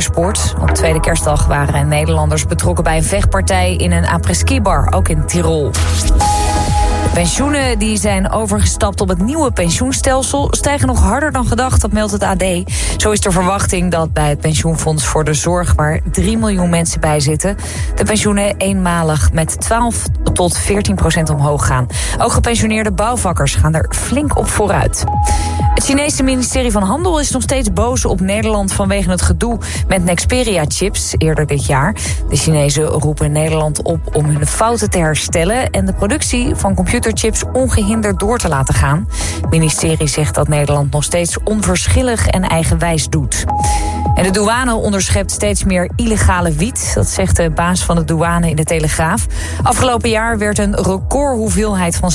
Sport. Op tweede kerstdag waren Nederlanders betrokken bij een vechtpartij in een après-ski bar, ook in Tirol. Pensioenen die zijn overgestapt op het nieuwe pensioenstelsel stijgen nog harder dan gedacht, dat meldt het AD. Zo is de verwachting dat bij het pensioenfonds voor de zorg waar 3 miljoen mensen bij zitten, de pensioenen eenmalig met 12 tot 14 procent omhoog gaan. Ook gepensioneerde bouwvakkers gaan er flink op vooruit. Het Chinese ministerie van Handel is nog steeds boos op Nederland vanwege het gedoe met Nexperia-chips eerder dit jaar. De Chinezen roepen Nederland op om hun fouten te herstellen en de productie van computerchips ongehinderd door te laten gaan. Het ministerie zegt dat Nederland nog steeds onverschillig en eigenwijs doet. En de douane onderschept steeds meer illegale wiet. Dat zegt de baas van de douane in de Telegraaf. Afgelopen jaar werd een recordhoeveelheid van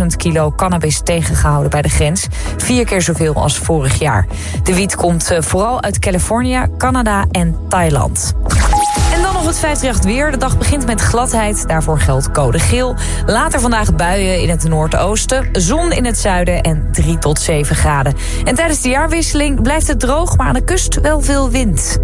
60.000 kilo cannabis tegengehouden bij de grens. Vier keer zoveel als vorig jaar. De wiet komt eh, vooral uit Californië, Canada en Thailand. Nog het 538 weer. De dag begint met gladheid. Daarvoor geldt code geel. Later vandaag buien in het noordoosten. Zon in het zuiden en 3 tot 7 graden. En tijdens de jaarwisseling blijft het droog, maar aan de kust wel veel wind.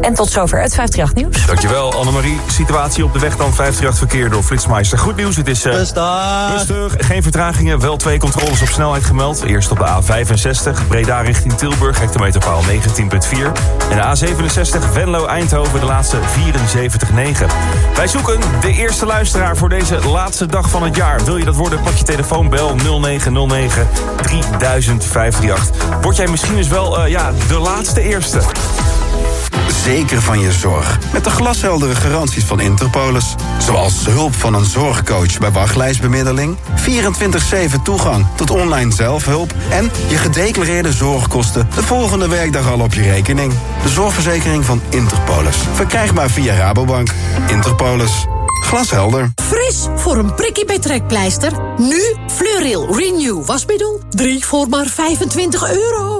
En tot zover het 538 nieuws. Dankjewel Annemarie. Situatie op de weg dan 538 verkeer door Flitsmeister. Goed nieuws, het is uh, Rustig. rustig. Geen vertragingen, wel twee controles op snelheid gemeld. Eerst op de A65, Breda richting Tilburg, hectometerpaal 19.4. En de A67, Venlo-Eindhoven, de laatste 74.9. Wij zoeken de eerste luisteraar voor deze laatste dag van het jaar. Wil je dat worden, pak je telefoon, bel 0909 3058. Word jij misschien eens wel uh, ja, de laatste eerste. Zeker van je zorg. Met de glasheldere garanties van Interpolis. Zoals hulp van een zorgcoach bij wachtlijstbemiddeling... 24-7 toegang tot online zelfhulp... en je gedeclareerde zorgkosten de volgende werkdag al op je rekening. De zorgverzekering van Interpolis. Verkrijgbaar via Rabobank. Interpolis. Glashelder. Fris voor een prikkie bij trekpleister. Nu Fleuril Renew wasmiddel. 3 voor maar 25 euro.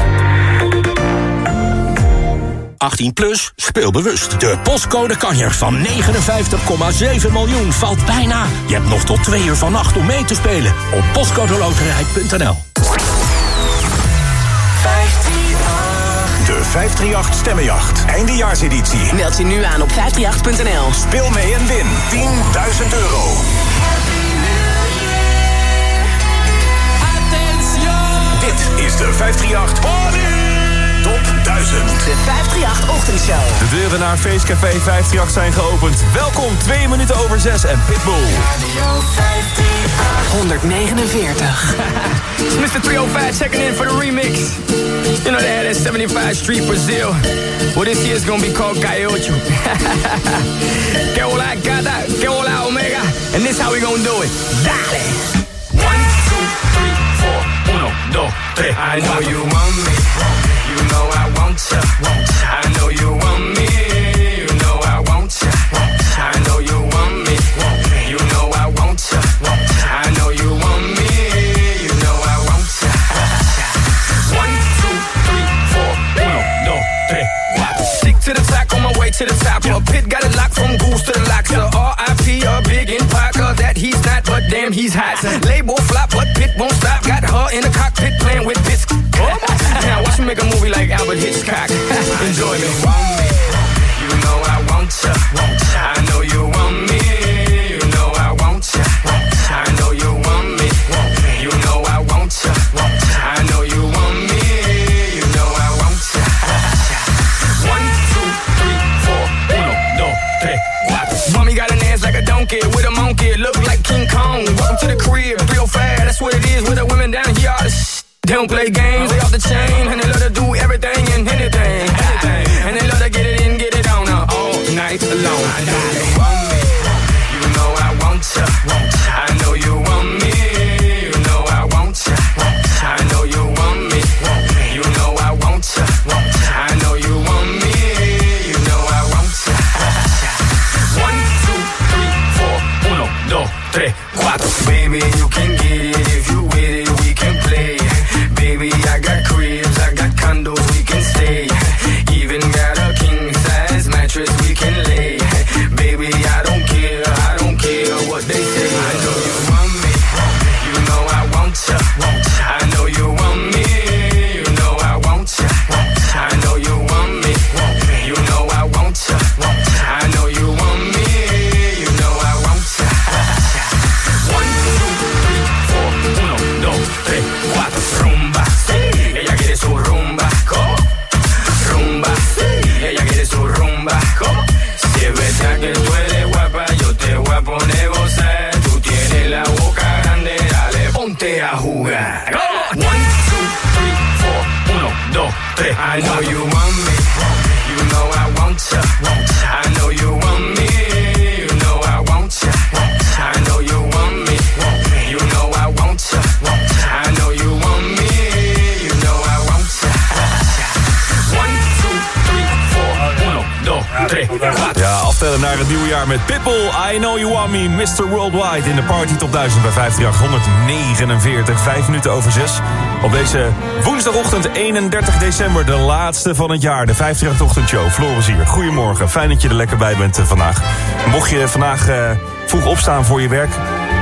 18 plus, speel bewust. De postcode kanjer van 59,7 miljoen valt bijna. Je hebt nog tot twee uur vannacht om mee te spelen. Op postcodeloterij.nl De 538 Stemmenjacht. Eindejaarseditie. Meld je nu aan op 538.nl. Speel mee en win 10.000 euro. Dit is de 538 Party Top 1000. De 538 Ochtendshow. De deuren naar Feestcafé 538 zijn geopend. Welkom, 2 minuten over 6 en Pitbull. 149. It's Mr. 305 checking in for the remix. You know they had that 75 Street Brazil. Well, this year's gonna be called Caiocho. que hola gata, que hola omega. And this how we gonna do it. Dale. One, two, three, four. Uno, dos, tres. I know you want me. Know I want ya. I know you want me. You know I want ya. I know you want me. You know I want ya. I know you want me. You know I want ya. One, two, three, four. Uno, dos, tres, cuatro. Stick to the track on my way to the top. A pit got it locked from goose to the locks. R.I.P. a big in that he's not, but damn he's hot. Label Enjoy me. You know I want ya. I know you want me. You know I want ya. I know you want me. You know I want ya. I know you want me. You know I want ya. One, two, three, four. Uno, dos, tres, cuatro. Mommy got an ass like a donkey with a monkey. Look like King Kong. Welcome to the crib, real fast. That's what it is with the women down here. They don't play games, Tarruga. Naar het nieuwe jaar met Pitbull. I know you want me, Mr. Worldwide. In de Party Top 1000 bij 538 149. Vijf minuten over zes. Op deze woensdagochtend 31 december. De laatste van het jaar. De 538 ochtendshow. Floris hier. Goedemorgen. Fijn dat je er lekker bij bent eh, vandaag. Mocht je vandaag eh, vroeg opstaan voor je werk...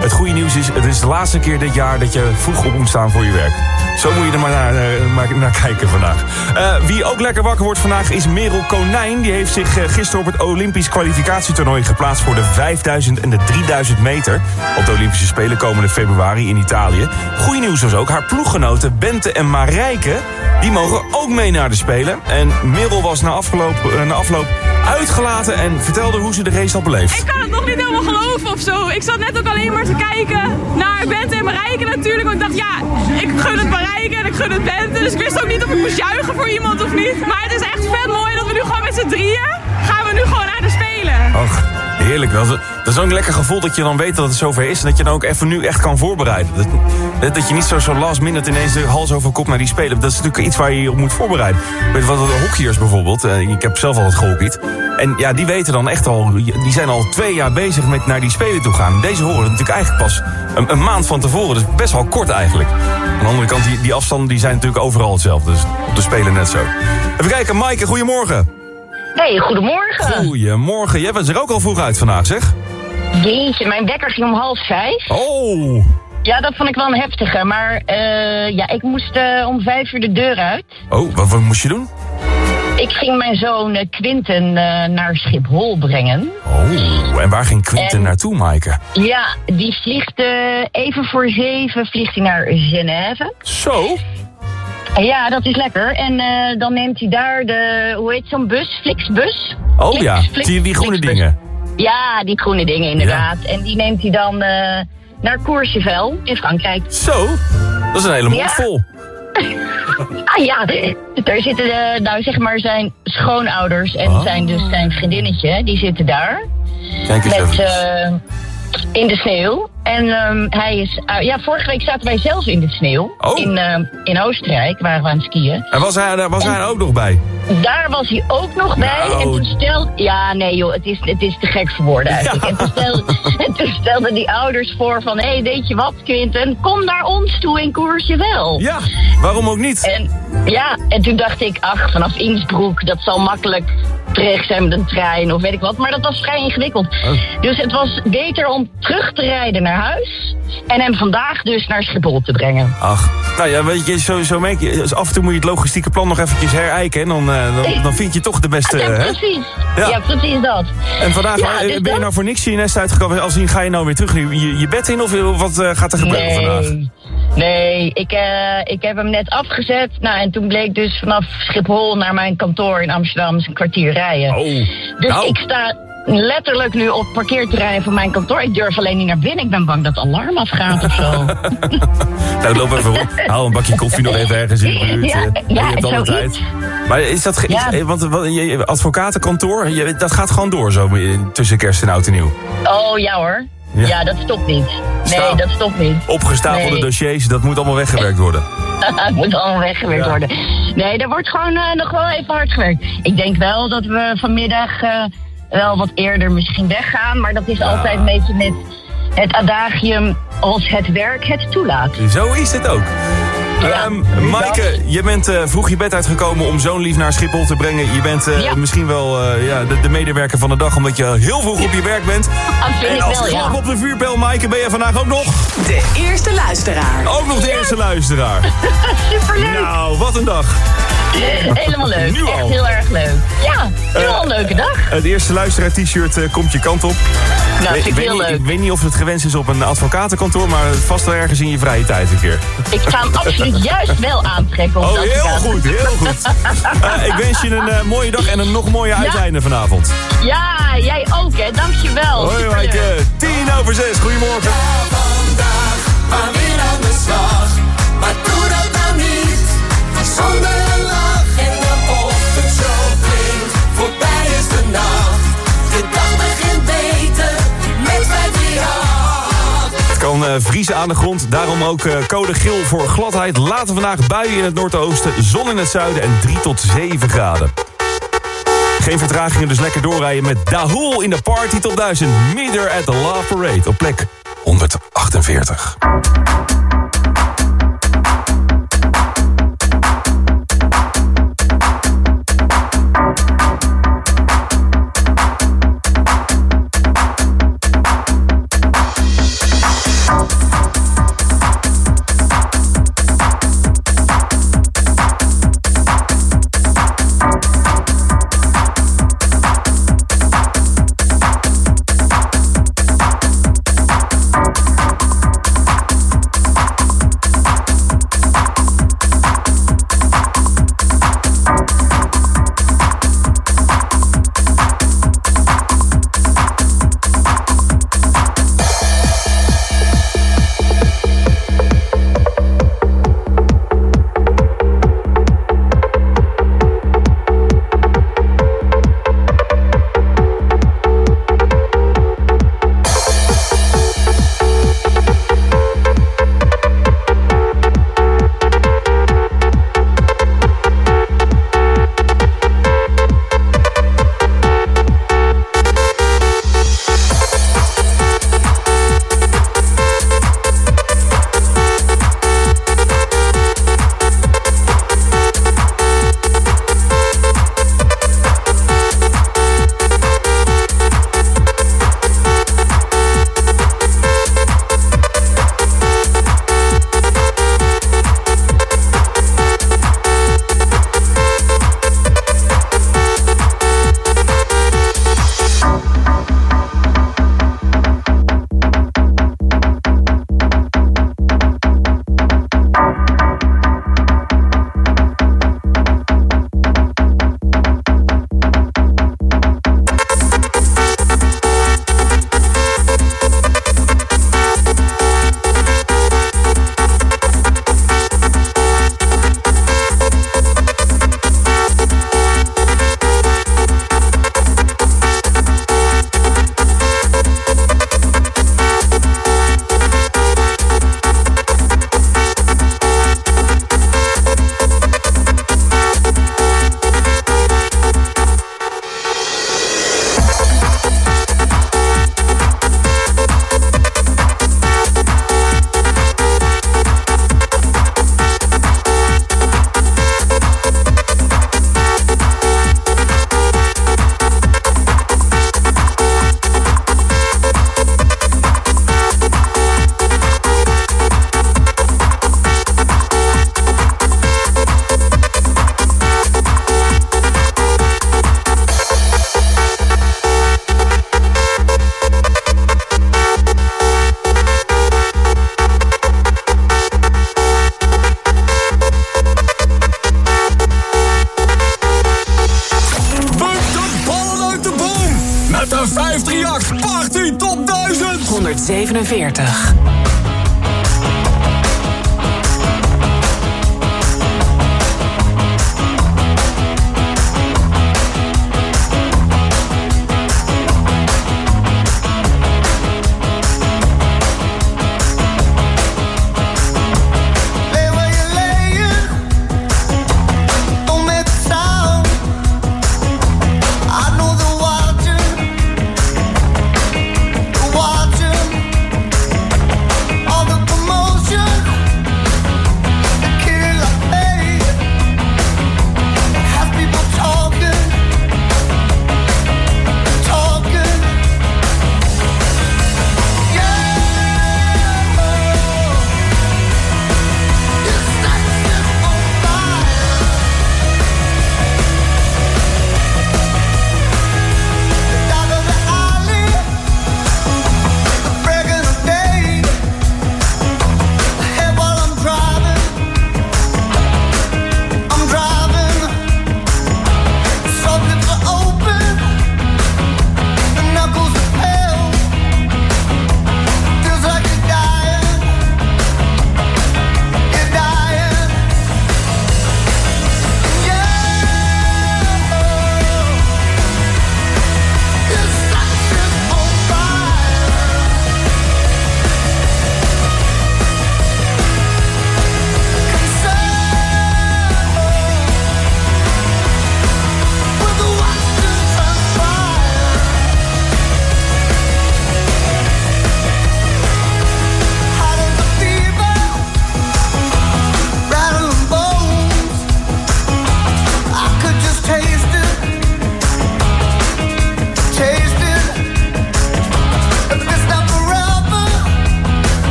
Het goede nieuws is, het is de laatste keer dit jaar dat je vroeg op moet staan voor je werk. Zo moet je er maar naar, eh, naar kijken vandaag. Eh, wie ook lekker wakker wordt vandaag is Merel Konijn. Die heeft zich eh, gisteren op het Olympisch kwalificatietoernooi geplaatst... voor de 5000 en de 3000 meter. Op de Olympische Spelen komende februari in Italië. Goeie nieuws was ook, haar ploeggenoten Bente en Marijke... die mogen ook mee naar de Spelen. En Merel was na, afgeloop, eh, na afloop uitgelaten en vertelde hoe ze de race had beleefd. Ik kan het nog niet helemaal geloven of zo. Ik zat net ook alleen maar te kijken naar Bente en Marijke natuurlijk. Want ik dacht, ja, ik gun het Marijke en ik gun het Bente. Dus ik wist ook niet of ik moest juichen voor iemand of niet. Maar het is echt vet mooi dat we nu gewoon met z'n drieën... gaan we nu gewoon naar de Spelen. Ach, heerlijk. Dat is, dat ook een lekker gevoel dat je dan weet dat het zover is... en dat je dan ook even nu echt kan voorbereiden. Dat, dat je niet zo, zo last minute ineens de hals over kop naar die spelen. Dat is natuurlijk iets waar je je op moet voorbereiden. Weet wat, de hockeyers bijvoorbeeld, eh, ik heb zelf al het gehockeyd... en ja, die weten dan echt al... die zijn al twee jaar bezig met naar die spelen toe gaan. Deze horen natuurlijk eigenlijk pas een, een maand van tevoren. Dus best wel kort eigenlijk. Aan de andere kant, die, die afstanden die zijn natuurlijk overal hetzelfde. Dus op de spelen net zo. Even kijken, Maaike, goedemorgen. Hey, goedemorgen. Goedemorgen. Jij bent er ook al vroeg uit vandaag, zeg? Jeetje, mijn wekker ging om half vijf. Oh. Ja, dat vond ik wel een heftige. Maar eh, ja, ik moest eh, om vijf uur de deur uit. Oh, wat, wat moest je doen? Ik ging mijn zoon eh, Quinten naar Schiphol brengen. Oh, en waar ging Quinten En- naartoe, Maaike? Ja, die vliegt even voor zeven vliegt hij naar Genève. Zo? Ja, dat is lekker. En eh, dan neemt hij daar de, hoe heet zo'n bus? Flixbus? Oh Flix, ja, Flix, die, die groene Flixbus. dingen. Ja, die groene dingen inderdaad. En die neemt hij dan eh, naar Courchevel in Frankrijk. Zo? Dat is een hele mond Ja. vol. Ah ja, daar zitten de, nou zeg maar zijn schoonouders en Oh. zijn dus zijn vriendinnetje, die zitten daar. Kijk eens Met, eh, in de sneeuw. En ehm, hij is, ah, ja, vorige week zaten wij zelf in de sneeuw. Oh. In, ehm, in Oostenrijk waren we aan het skiën. En was hij, daar was hij ook nog bij? Daar was hij ook nog bij. Nou. En toen stelde... Ja, nee joh, het is, het is te gek voor woorden eigenlijk. En, toen stelde, en toen stelden die ouders voor van... Hé, hey, weet je wat, Quinten? Kom naar ons toe in Courchevel. Ja, waarom ook niet? En, ja, en toen dacht ik, ach, vanaf Innsbruck, dat zal makkelijk terecht zijn met een trein of weet ik wat. Maar dat was vrij ingewikkeld. Oh. Dus het was beter om terug te rijden naar huis... en hem vandaag dus naar Schiphol te brengen. Ach, nou ja, weet je, zo, zo merk je, dus af en toe moet je het logistieke plan nog eventjes herijken. En dan, eh, dan, dan vind je toch de beste, ja, precies. Ja. Ja. precies dat. En vandaag, Ja, eh, dus ben je nou voor niks je nest uitgekomen? Als ga je nou weer terug je, je bed in of wat eh, gaat er gebeuren vandaag? Nee, ik, ik heb hem net afgezet. Nou, en toen bleek dus vanaf Schiphol naar mijn kantoor in Amsterdam is een kwartier rijden. Oh, Dus nou. ik sta letterlijk nu op het parkeerterrein van mijn kantoor. Ik durf alleen niet naar binnen. Ik ben bang dat het alarm afgaat of zo. Nou, loop even rond. Haal een bakje koffie nog even ergens in de buurt. Ja, eh, ja, je hebt alle tijd. Maar is dat... is- eh, want advocatenkantoor, dat gaat gewoon door zo tussen kerst en oud en nieuw. Oh ja hoor. Ja. Ja, dat stopt niet. Nee, dat stopt niet. Opgestapelde Nee. dossiers, dat moet allemaal weggewerkt worden. Het moet allemaal weggewerkt Ja. worden. Nee, er wordt gewoon eh, nog wel even hard gewerkt. Ik denk wel dat we vanmiddag eh, wel wat eerder misschien weggaan. Maar dat is altijd een beetje met het adagium als het werk het toelaat. Zo is het ook. Ja, Ehm, Maaike, je bent eh, vroeg je bed uitgekomen om zo'n lief naar Schiphol te brengen. Je bent eh, Ja. misschien wel eh, ja, de, de medewerker van de dag omdat je heel vroeg op je werk bent. Vind en als wel, klap ja. op de vuurpijl, Maaike, ben je vandaag ook nog? De eerste luisteraar. Ook nog de eerste luisteraar. Superleuk. Nou, wat een dag. Helemaal leuk. Nu al. Echt heel erg leuk. Ja, heel een leuke dag. Het eerste luisteraar t-shirt eh, komt je kant op. Nou, ik, weet heel niet, leuk. ik weet niet of het gewenst is op een advocatenkantoor, maar vast wel ergens in je vrije tijd een keer. Ik ga hem absoluut juist wel aantrekken. Oh, heel goed, heel goed. Eh, ik wens je een eh, mooie dag en een nog mooier uiteinde vanavond. Ja, jij ook hè. Dankjewel. Hoi. Maaike, tien over zes, goedemorgen. vandaag maar weer aan de slag. Maar doe dat nou niet zonder vriezen aan de grond. Daarom ook uh, code geel voor gladheid. Later vandaag buien in het noordoosten, zon in het zuiden en 3 tot 7 graden. Geen vertragingen, dus lekker doorrijden met Dahul in de Party tot 1000. Meter at the Love Parade op plek 148.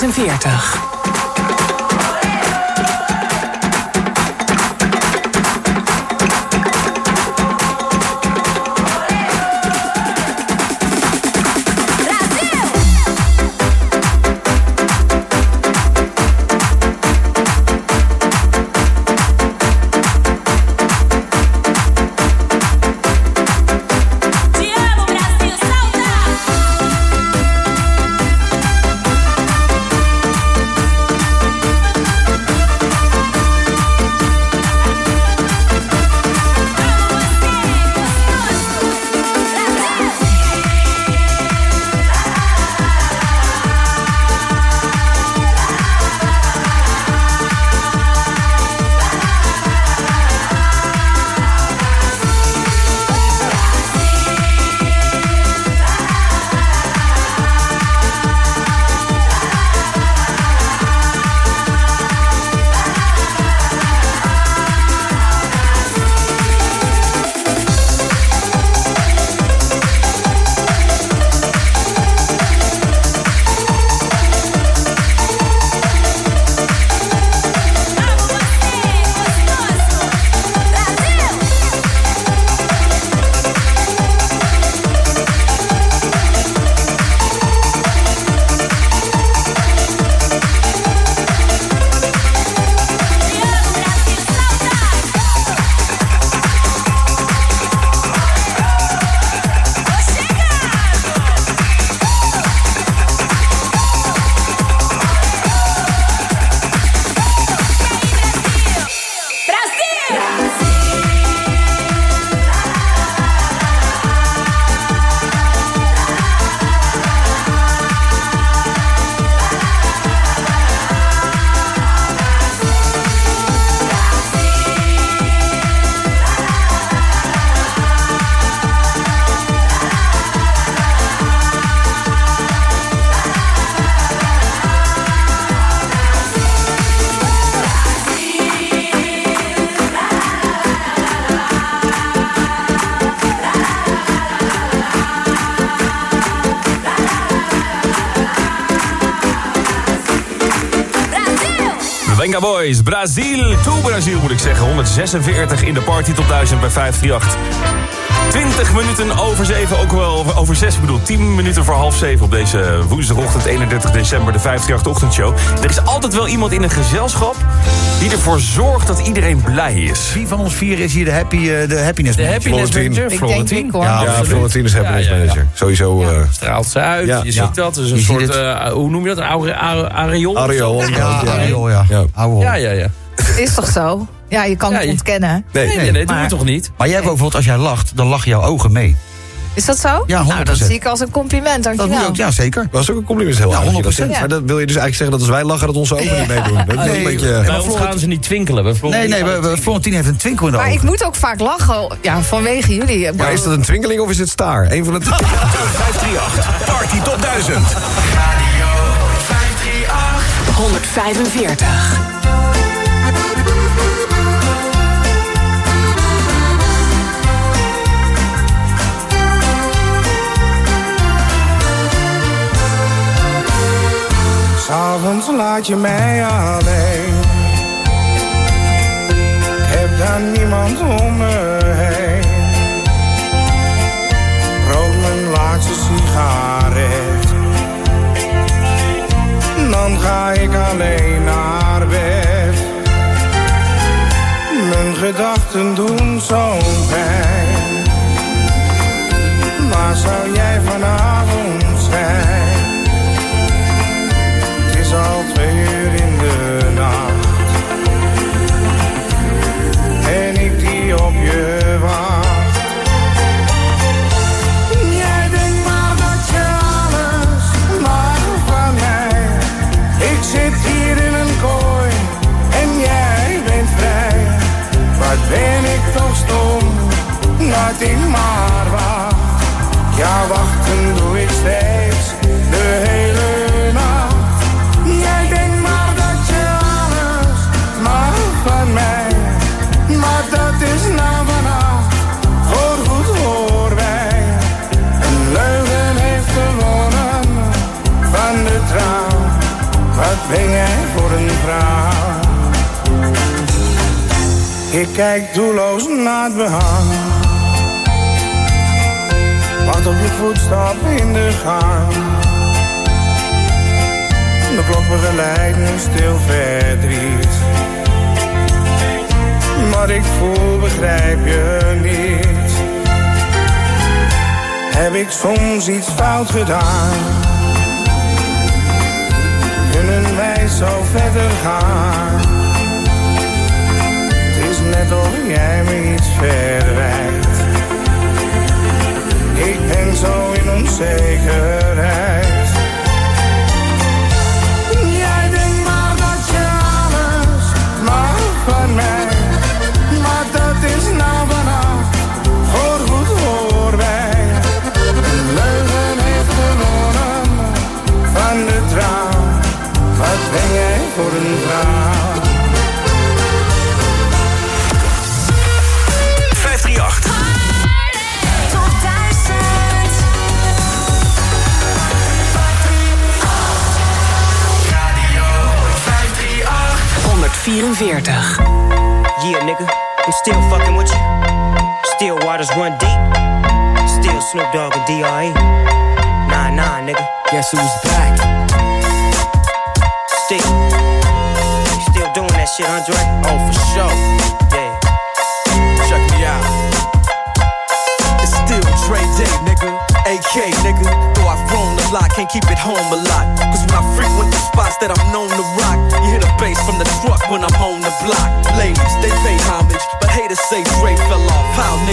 146. Boys, Brazil, to Brazil moet ik zeggen. 146 in de party top 1000 bij 538. 20 minuten over 7, ook wel over 6, ik bedoel 10 minuten voor half 7 op deze woensdagochtend 31 december, de 538 ochtendshow. Er is altijd wel iemand in een gezelschap die ervoor zorgt dat iedereen blij is. Wie van ons vier is hier de, happy, uh, de happiness de manager? happiness manager, Florentien. Ik denk hoor. Ja, Florentien is happiness Ja, ja, ja. manager. Sowieso... eh Straalt ze uit, Ja. je Ja. ziet dat. Het is een Je soort, eh, hoe noem je dat, een aure- areool? of Areool, zo? ja, Ja, areool, ja. ja. Ja, ja, ja. Is toch zo? Ja, je kan Ja, het je- ontkennen. Nee, nee, nee, dat we Maar- toch niet? Maar jij hebt ook bijvoorbeeld, als jij lacht, dan lachen jouw ogen mee. Is dat zo? Ja, 100%. Nou, dat zie ik als een compliment, Dat dankjewel. moet je ook, ja, zeker. Dat is ook een compliment, heel Ja, aardig dat je dat 100%. zegt. Maar dat wil je dus eigenlijk zeggen dat als wij lachen dat onze ogen niet meedoen. Dat is Nee, een beetje... Bij ons gaan ze niet twinkelen. Nee, nee, we, we, Florentien heeft een twinkel in de Maar ogen. ik moet ook vaak lachen, ja, vanwege jullie. Maar is dat een twinkeling of is het staar? Eén van de twee. 538. Party Top 1000. 145. S'avonds laat je mij alleen. Heb dan niemand om me heen. Rook mijn laatste sigaret. Dan ga ik alleen naar bed. Mijn gedachten doen zo'n pijn. Waar zou jij vanavond ik maar wacht. Ja, wachten doe ik steeds de hele nacht. Jij denkt maar dat je alles mag van mij. Maar dat is na vannacht voorgoed hoor wij. Een leugen heeft gewonnen van de trouw. Wat ben jij voor een vrouw? Ik kijk doelloos naar het behang voetstap in de gang. De klok begeleidt een stil verdriet. Wat ik voel begrijp je niet. Heb ik soms iets fout gedaan? Kunnen wij zo verder gaan? Het is net of jij me iets verwijt. Ik ben zo in onzekerheid. Jij denkt maar dat je alles mag van mij. Maar dat is nou vanaf voorgoed voorbij. Leugen heeft gewonnen van de trouw. Wat ben jij voor een vrouw? 538. 144. Yeah, nigga, I'm still fucking with you. Still waters run deep. Still Snoop Dogg and D.R.E. Nah, nah, nigga. Guess who's back? Still. Still doing that shit, Andre? Oh, for sure. Yeah. Check me out. It's still Dre Day, nigga. AK, nigga. Though I've grown a lot, can't keep it home a lot.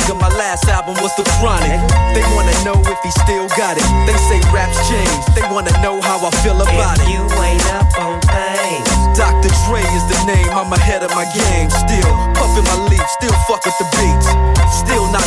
Nigga, my last album was The Chronic. They wanna know if he still got it. They say raps change, they wanna know how I feel about If it. you ain't up on things. Dr. Dre is the name, I'm ahead of my game. Still puffin' my leaf, still fuck with the beats. Still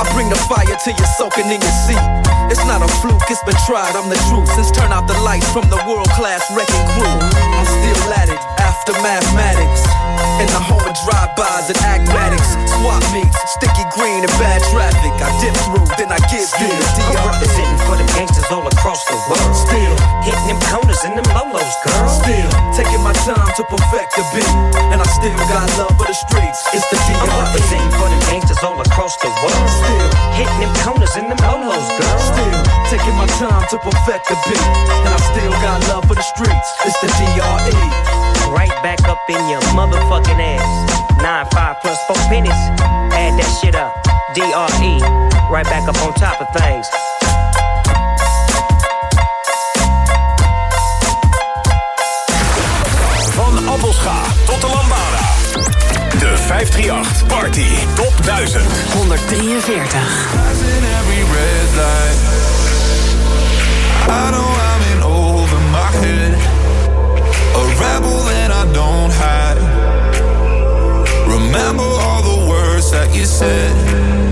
I bring the fire till you're soaking in your seat. It's not a fluke, it's been tried, I'm the truth. Since turn out the lights from the world class wrecking crew, I'm still at it after mathematics. In the home of drive-bys and acmatics, swap meets, sticky green and bad traffic. I dip through, then I get Still, through. I'm representing for them gangsters all across the world. Still hitting them corners and them lolos, girl. Still taking my time to perfect the beat, and I still got love for the streets. It's the corners and them lolos, girl. Still taking my time to perfect the beat, and I still got love for the streets. It's the D.R.E. Right back up in your motherfucking ass. Nine five plus four pennies. Add that shit up. D.R.E. Right back up on top of things. 538 Party Top 1000. 143. every red light. I know I'm in over my head. A rebel that I don't hide. Remember all the words that you said.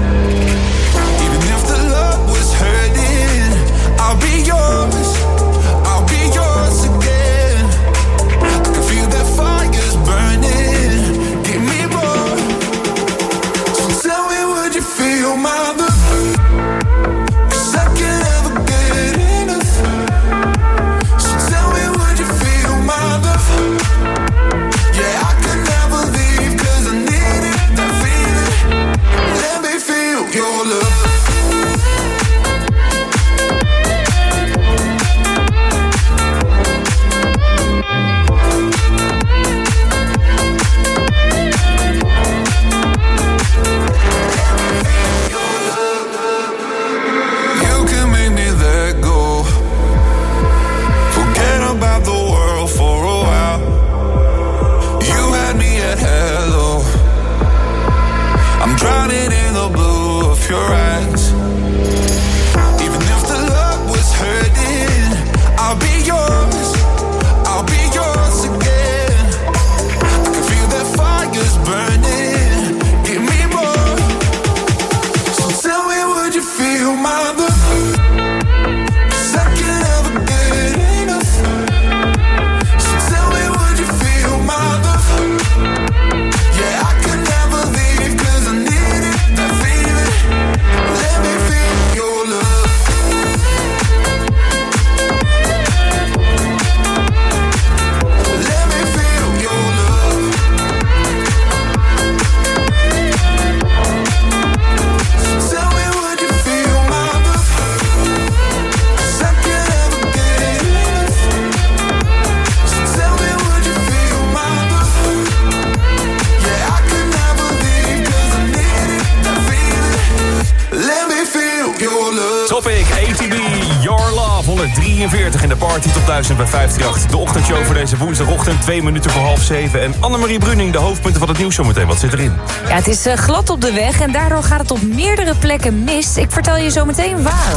Twee minuten voor half zeven. En Annemarie Bruning, de hoofdpunten van het nieuws zometeen. Wat zit erin? Ja, het is eh, glad op de weg en daardoor gaat het op meerdere plekken mis. Ik vertel je zo meteen waar.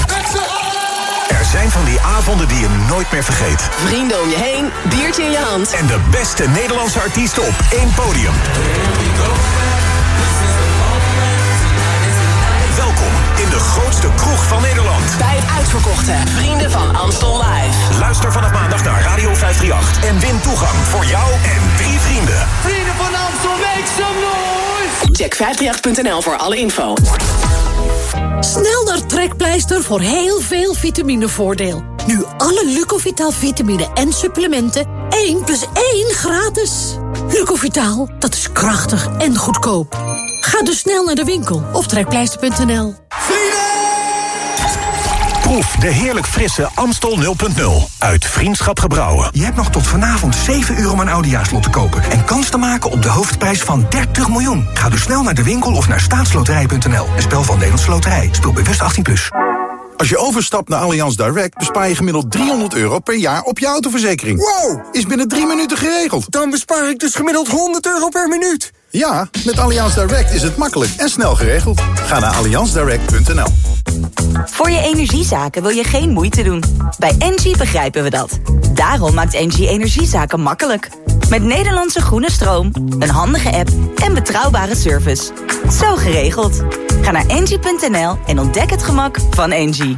Er zijn van die avonden die je nooit meer vergeet. Vrienden om je heen, biertje in je hand. En de beste Nederlandse artiesten op één podium. Grootste kroeg van Nederland. Bij het uitverkochte Vrienden van Amstel Live. Luister vanaf maandag naar Radio 538 en win toegang voor jou en drie vrienden. Vrienden van Amstel, make some noise! Check 538.nl voor alle info. Snel naar Trekpleister voor heel veel vitaminevoordeel. Nu alle Lucovitaal vitamine en supplementen 1 plus 1 gratis. Lucovitaal, dat is krachtig en goedkoop. Ga dus snel naar de winkel of trekpleister.nl. Proef de heerlijk frisse Amstel 0.0 uit Vriendschap Gebrouwen. Je hebt nog tot vanavond 7 uur om een Audiaslot te kopen... en kans te maken op de hoofdprijs van 30 miljoen. Ga dus snel naar de winkel of naar staatsloterij.nl. Een spel van Nederlandse Loterij. Speel bewust 18+. Plus. Als je overstapt naar Allianz Direct bespaar je gemiddeld 300 euro per jaar op je autoverzekering. Wow! Is binnen drie minuten geregeld. Dan bespaar ik dus gemiddeld 100 euro per minuut. Ja, met Allianz Direct is het makkelijk en snel geregeld. Ga naar allianzdirect.nl. Voor je energiezaken wil je geen moeite doen. Bij Engie begrijpen we dat. Daarom maakt Engie energiezaken makkelijk. Met Nederlandse groene stroom, een handige app en betrouwbare service. Zo geregeld. Ga naar engie.nl en ontdek het gemak van Engie.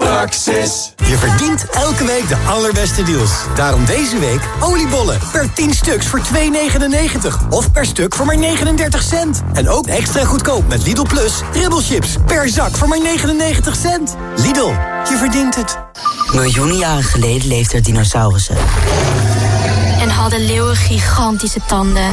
Praxis. Je verdient elke week de allerbeste deals. Daarom deze week oliebollen per 10 stuks voor 2,99. Of per stuk voor maar 39 cent. En ook extra goedkoop met Lidl Plus ribbelchips per zak voor maar 99 cent. Lidl, je verdient het. Miljoenen jaren geleden leefden er dinosaurussen. En hadden leeuwen gigantische tanden.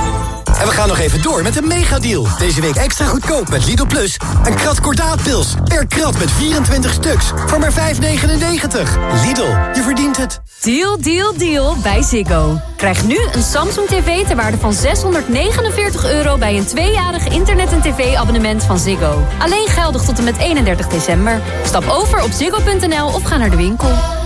En we gaan nog even door met een megadeal. Deze week extra goedkoop met Lidl Plus. Een krat kordaatpils per krat met 24 stuks voor maar 5,99. Lidl, je verdient het. Deal, deal, deal bij Ziggo. Krijg nu een Samsung TV ter waarde van 649 euro... bij een tweejarig internet- en tv-abonnement van Ziggo. Alleen geldig tot en met 31 december. Stap over op ziggo.nl of ga naar de winkel.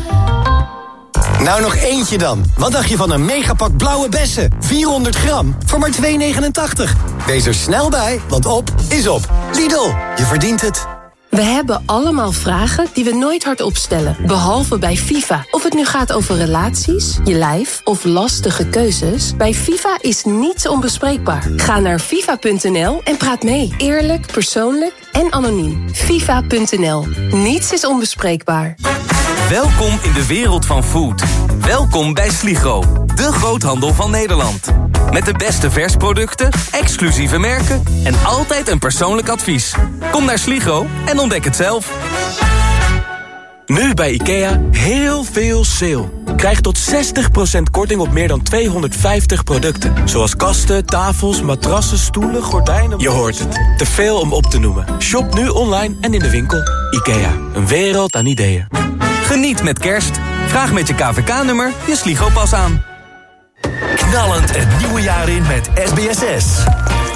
Nou nog eentje dan. Wat dacht je van een megapak blauwe bessen? 400 gram voor maar 2,89. Wees er snel bij, want op is op. Lidl, je verdient het. We hebben allemaal vragen die we nooit hardop stellen. Behalve bij FIFA. Of het nu gaat over relaties, je lijf of lastige keuzes. Bij FIFA is niets onbespreekbaar. Ga naar FIFA.nl en praat mee. Eerlijk, persoonlijk en anoniem. FIFA.nl. Niets is onbespreekbaar. Welkom in de wereld van food. Welkom bij Sligo, de groothandel van Nederland. Met de beste versproducten, exclusieve merken en altijd een persoonlijk advies. Kom naar Sligo en ontdek het zelf. Nu bij IKEA heel veel sale. Krijg tot 60% korting op meer dan 250 producten. Zoals kasten, tafels, matrassen, stoelen, gordijnen... Je hoort het. Te veel om op te noemen. Shop nu online en in de winkel. IKEA. Een wereld aan ideeën. Geniet met kerst. Vraag met je KVK-nummer je Sligo-pas aan. Knallend het nieuwe jaar in met SBSS.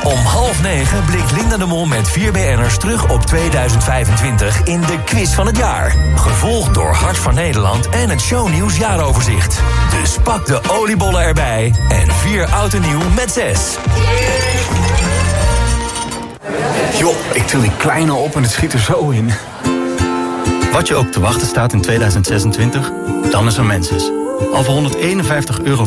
Om half negen blikt Linda de Mol met vier BN'ers terug op 2025 in de quiz van het jaar. Gevolgd door Hart van Nederland en het shownieuws jaaroverzicht. Dus pak de oliebollen erbij en vier oud en nieuw met zes. Joh, ik til die kleine op en het schiet er zo in. Wat je ook te wachten staat in 2026, dan is er Menses. Al voor 151,25 euro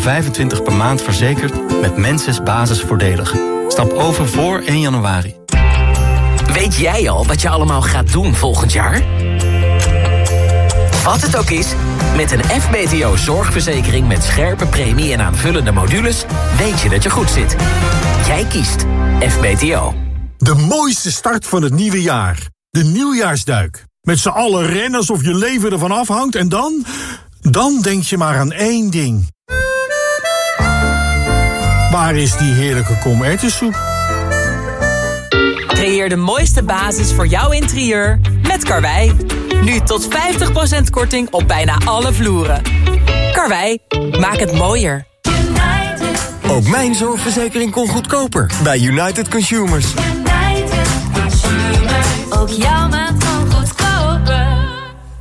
per maand verzekerd met Menses basisvoordelig. Stap over voor 1 januari. Weet jij al wat je allemaal gaat doen volgend jaar? Wat het ook is, met een FBTO zorgverzekering met scherpe premie en aanvullende modules... weet je dat je goed zit. Jij kiest FBTO. De mooiste start van het nieuwe jaar. De nieuwjaarsduik. Met z'n allen rennen alsof je leven ervan afhangt en dan... Dan denk je maar aan één ding. Waar is die heerlijke komertensoep? Creëer de mooiste basis voor jouw interieur met Karwei. Nu tot 50% korting op bijna alle vloeren. Karwei, maak het mooier. Ook mijn zorgverzekering kon goedkoper bij United Consumers. United Consumers. Ook jouw maand.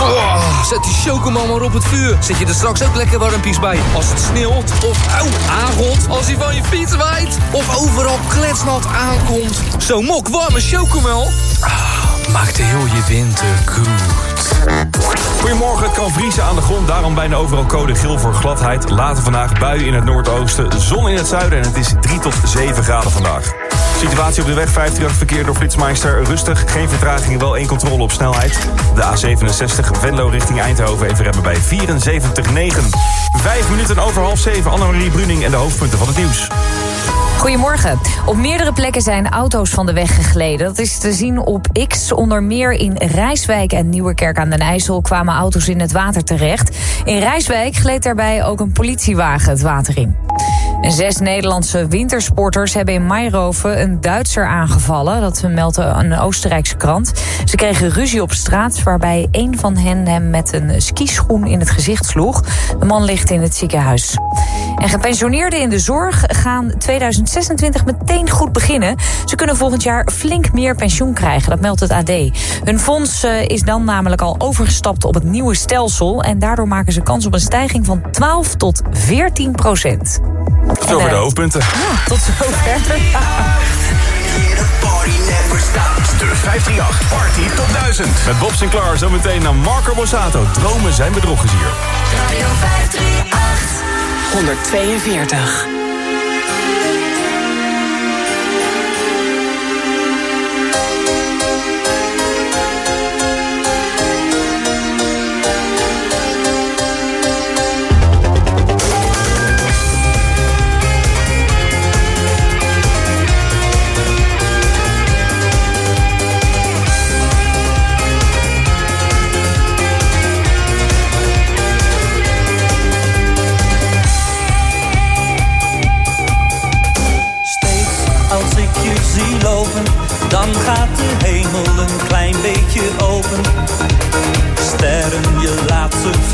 Oh, zet die chocomel maar op het vuur. Zet je er straks ook lekker warmpies bij. Als het sneeuwt of auw, aangot. Als hij van je fiets waait. Of overal kletsnat aankomt. Zo'n mok warme chocomel. Ah, maakt heel je winter goed. Goedemorgen, het kan vriezen aan de grond. Daarom bijna overal code geel voor gladheid. Later vandaag buien in het noordoosten, zon in het zuiden... en het is 3 tot 7 graden vandaag. Situatie op de weg 538 verkeer door Flitsmeister rustig. Geen vertraging, wel één controle op snelheid. De A67 Venlo richting Eindhoven even remmen bij 74,9. Vijf minuten over half zeven. Annemarie Bruning en de hoofdpunten van het nieuws. Goedemorgen. Op meerdere plekken zijn auto's van de weg gegleden. Dat is te zien op X. Onder meer in Rijswijk en Nieuwerkerk aan den IJssel kwamen auto's in het water terecht. In Rijswijk gleed daarbij ook een politiewagen het water in. Zes Nederlandse wintersporters hebben in Mairoven een Duitser aangevallen. Dat meldt een Oostenrijkse krant. Ze kregen ruzie op straat waarbij een van hen hem met een skischoen in het gezicht sloeg. De man ligt in het ziekenhuis. En gepensioneerden in de zorg gaan 2026 meteen goed beginnen. Ze kunnen volgend jaar flink meer pensioen krijgen, dat meldt het AD. Hun fonds eh, is dan namelijk al overgestapt op het nieuwe stelsel... en daardoor maken ze kans op een stijging van 12 tot 14 procent. Tot zover de hoofdpunten. Ja, tot zover. De 538 Party tot 1000. Met Bob Sinclair zometeen naar Marco Borsato. Dromen zijn bedrog hier. Radio 538. 142.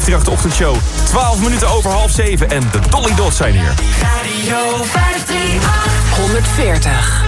538 Ochtendshow. 12 minuten over half 7 en de Dolly Dots zijn hier. Radio 538. 140.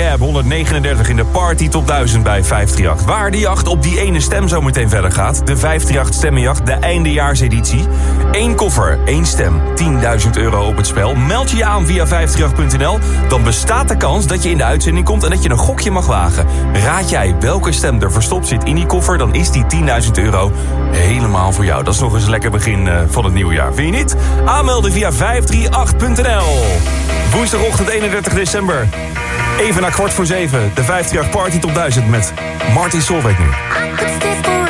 Rehab 139 in de Party Top 1000 bij 538. Waar die jacht op die ene stem zo meteen verder gaat. De 538 Stemmenjacht, de eindejaarseditie. Eén koffer, één stem, 10.000 euro op het spel. Meld je je aan via 538.nl. Dan bestaat de kans dat je in de uitzending komt en dat je een gokje mag wagen. Raad jij welke stem er verstopt zit in die koffer, dan is die 10.000 euro helemaal voor jou. Dat is nog eens een lekker begin eh, van het nieuwe jaar. Vind je niet? Aanmelden via 538.nl. Woensdagochtend 31 december. Even na kwart voor zeven, de 538 Party Top 1000 met Martin Solveig nu.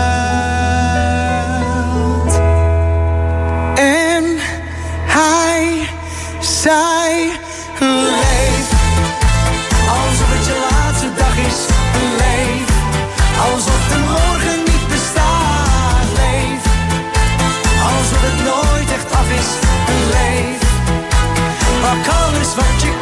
Pak alles wat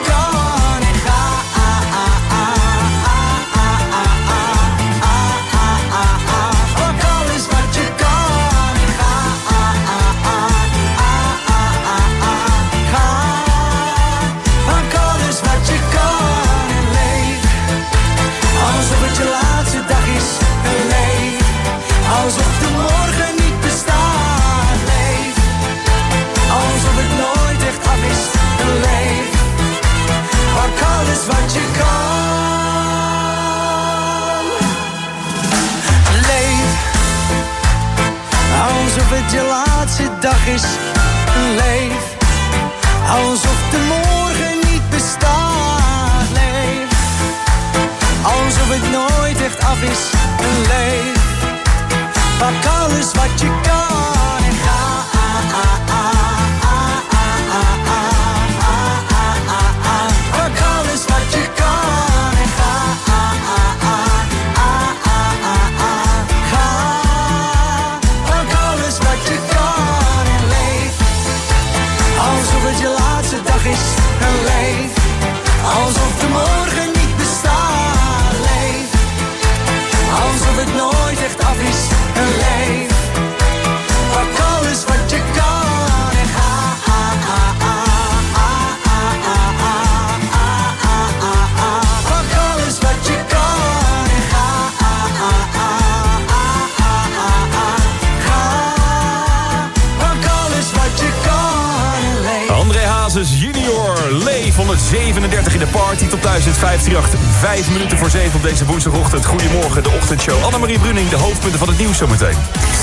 Bruning, de hoofdpunten van het nieuws zometeen.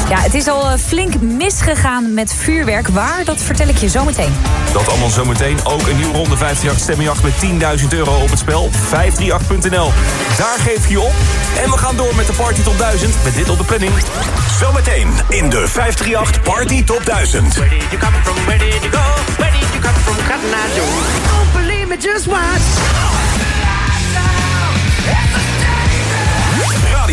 Ja, het is al eh, flink misgegaan met vuurwerk. Waar, dat vertel ik je zometeen. Dat allemaal zometeen. Ook een nieuwe ronde 538 stemmingjacht met 10.000 euro op het spel. 538.nl. Daar geef je op. En we gaan door met de party tot 1000 met dit op de planning. Zometeen in de 538 Party Top 1000. Where did you come from? Where did you go? Where did you come from? Cotton. Don't believe me, just watch.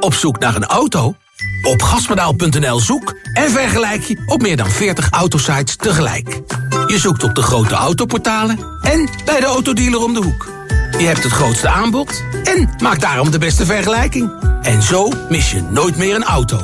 Op zoek naar een auto? Op gaspedaal.nl zoek en vergelijk je op meer dan 40 autosites tegelijk. Je zoekt op de grote autoportalen en bij de autodealer om de hoek. Je hebt het grootste aanbod en maak daarom de beste vergelijking. En zo mis je nooit meer een auto.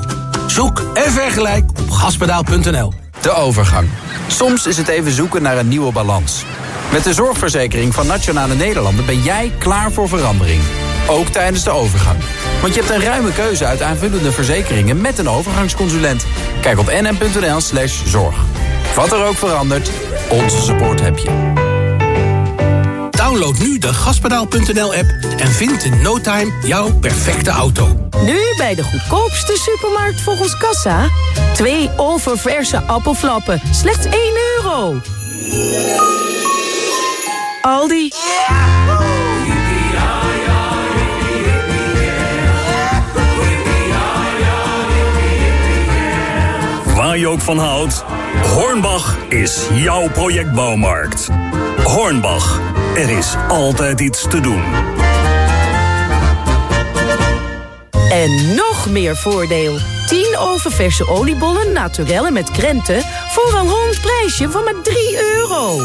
Zoek en vergelijk op gaspedaal.nl. De overgang. Soms is het even zoeken naar een nieuwe balans. Met de zorgverzekering van Nationale Nederlanden ben jij klaar voor verandering. Ook tijdens de overgang. Want je hebt een ruime keuze uit aanvullende verzekeringen met een overgangsconsulent. Kijk op nm.nl slash zorg. Wat er ook verandert, onze support heb je. Download nu de gaspedaal.nl-app en vind in no time jouw perfecte auto. Nu bij de goedkoopste supermarkt volgens Kassa. Twee oververse appelflappen, slechts 1 euro. Aldi. Waar je ook van houdt, Hornbach is jouw projectbouwmarkt. Hornbach, er is altijd iets te doen. En nog meer voordeel. 10 oververse oliebollen naturellen met krenten... voor een rond prijsje van maar 3 euro.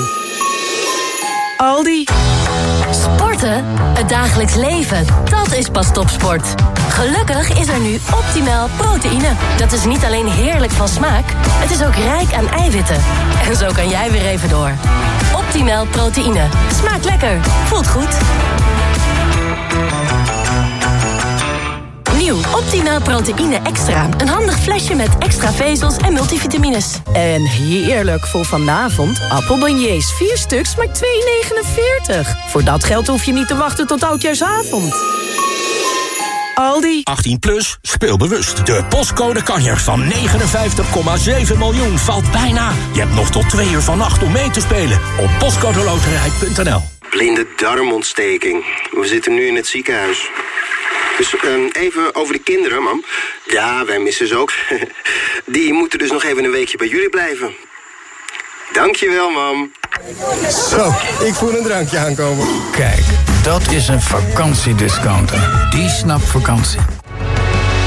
Aldi. Sporten? Het dagelijks leven. Dat is pas topsport. Gelukkig is er nu optimaal proteïne. Dat is niet alleen heerlijk van smaak, het is ook rijk aan eiwitten. En zo kan jij weer even door. Optimaal proteïne. Smaakt lekker. Voelt goed. Nieuw Optimaal proteïne extra. Een handig flesje met extra vezels en multivitamines. En heerlijk voor vanavond. Appelbeignets, 4 stuks, maar 2,49. Voor dat geld hoef je niet te wachten tot oudjaarsavond. Aldi. 18 plus, speel bewust. De postcode kanjer van 59,7 miljoen valt bijna. Je hebt nog tot twee uur vannacht om mee te spelen op postcodeloterij.nl. Blinde darmontsteking. We zitten nu in het ziekenhuis. Dus ehm, even over de kinderen, mam. Ja, wij missen ze ook. Die moeten dus nog even een weekje bij jullie blijven. Dankjewel, mam. Zo, ik voel een drankje aankomen. Kijk, dat is een vakantiediscounter. Die snapt vakantie.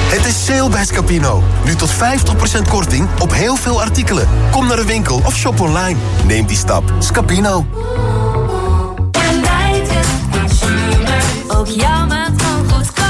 Het is sale bij Scapino. Nu tot 50% korting op heel veel artikelen. Kom naar de winkel of shop online. Neem die stap. Scapino. Ook jouw maand